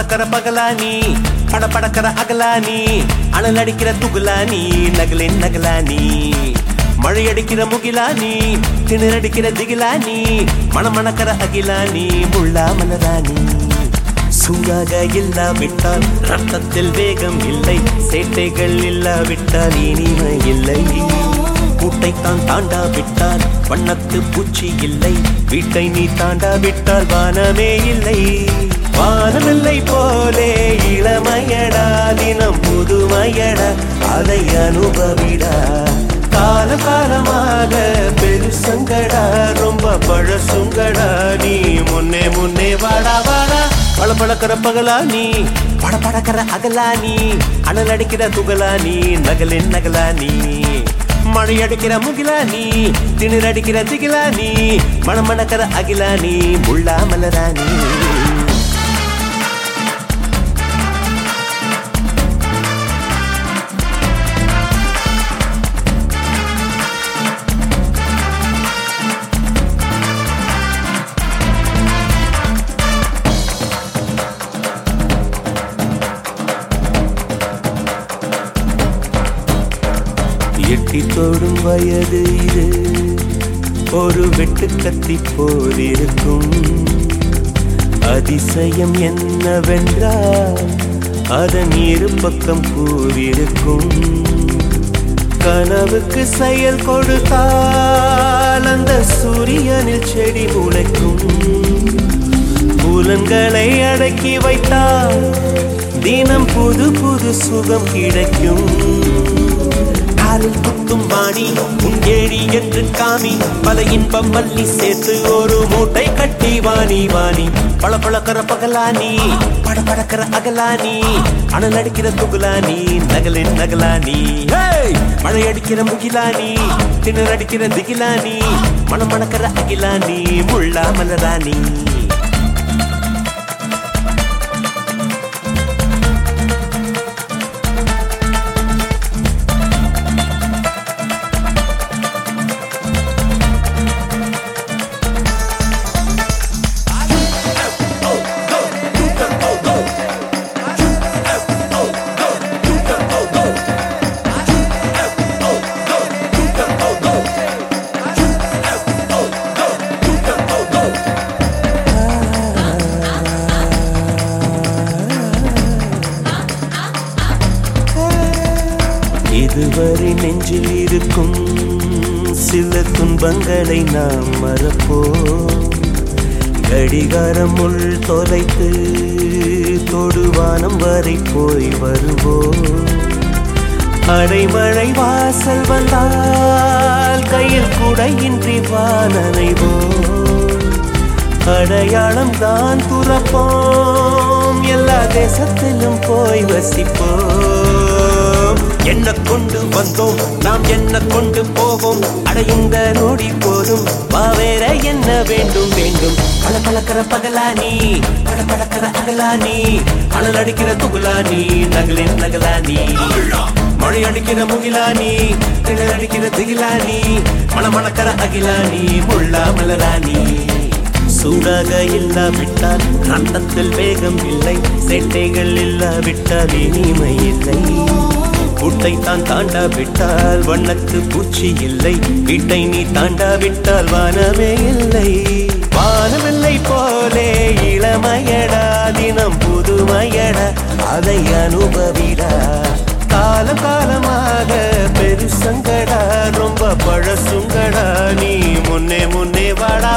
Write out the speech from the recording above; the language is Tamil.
பளபளக்கிற பகலா நீ படபடக்கிற அகலா நீ அனல் அடிக்கிற துகுலா நீ நகலின். நகலா நீ மழை அடிக்கிற முகிலா நீ திணறடிக்கிற திகிலா நீ மணமணக்கிற அகிலா நீ முள்ளா மலரா நீ சூடாக இல்லாவிட்டால் ரத்தத்தில் வேகம் இல்லை சேட்டைகள் இல்லாவிட்டால் இனிமை இல்லை கூட்டை கூட்டைத்தான் தாண்டாவிட்டால் வண்ணத்து பூச்சி இல்லை வீட்டை நீ தாண்டாவிட்டால் வானமே இல்லை. வானமில்லை போலே இளமையடா தினம் புதுமையடா அதை அனுபவிடா. கால காலமாக பெருசங்கடா ரொம்ப பழசுங்கடா. நீ முன்னே முன்னே வாடா வாடா. பல பழக்கிற பகலா நீ பட படக்கிற அகலா நீ அனல் அடிக்கிற துகலா நீ நகலின் நகலா நீ. மழை அடிக்கிற முகிலா நீ திணிர் அடிக்கிற திகிலா நீ மணமணக்கிற அகிலா நீ முள்ளா மலரா நீ. எட்டி தொடும் வயது இது. ஒரு வெட்டுக்கத்தி போல் இருக்கும். அதிசயம் என்னவென்றால் அதன் இரு பக்கம் கூறியிருக்கும். கனவுக்கு செயல் கொடுத்தால் அந்த சூரியனில் செடி முளைக்கும். புலன்களை அடக்கி வைத்தால் தினம் புது புது சுகம் கிடைக்கும். காலில் குத்தும் வாணி உன் ஏழி என்று காமி பல இன்பம் மல்லி சேர்த்து ஒரு மூட்டை கட்டி வாணி வாணி. பல பழக்கிற பகலானி பட படக்கிற அகலானி அனல் அடிக்கிற துகுலானி நகலின் நகலானி. மழை அடிக்கிற முகிலானி திணறடிக்கிற திகிலானி மனம் மணக்கிற அகிலானி முள்ளா மலரானி. இதுவரை நெஞ்சில் இருக்கும் சில துன்பங்களை நாம் மறப்போம். கடிகாரம் உள் தொலைத்து தொடுவானம் வரை போய் வருவோம். அடைமழை வாசல் வந்தால் கையில் குடையின்றி வானனைவோம் அடையாளம் தான் துறப்போம். எல்லா தேசத்திலும் போய் வசிப்போம். கொண்டு வந்தோம். நாம் என்ன கொண்டு போவோம்? அடையுந்த நொடி போதும். வேற என்ன வேண்டும்? வேண்டும். பல பழக்கிற பகலானி பல பழக்கிற அகலானி அனல் அடிக்கிற துகுலானி நகலின் நகலானி மழை அடிக்கிற முகிலானி திணல் அடிக்கிற திகிலானி மணமணக்கிற அகிலானி முள்ளா மலராணி சூடாக இல்லாவிட்டால் கண்டத்தில் வேகம் இல்லை. சேட்டைகள் இல்லாவிட்டால் இனிமை இல்லை. கூட்டை தான் தாண்டாவிட்டால் வண்ணத்து பூச்சி இல்லை. வீட்டை நீ தாண்டாவிட்டால் வானமே இல்லை. வானமில்லை போலே இளமையடா தினம் புதுமையடா அதை அனுபவிடா. காலம் காலமாக பெருசங்கடா ரொம்ப பழசுங்கடா நீ முன்னே முன்னே வாடா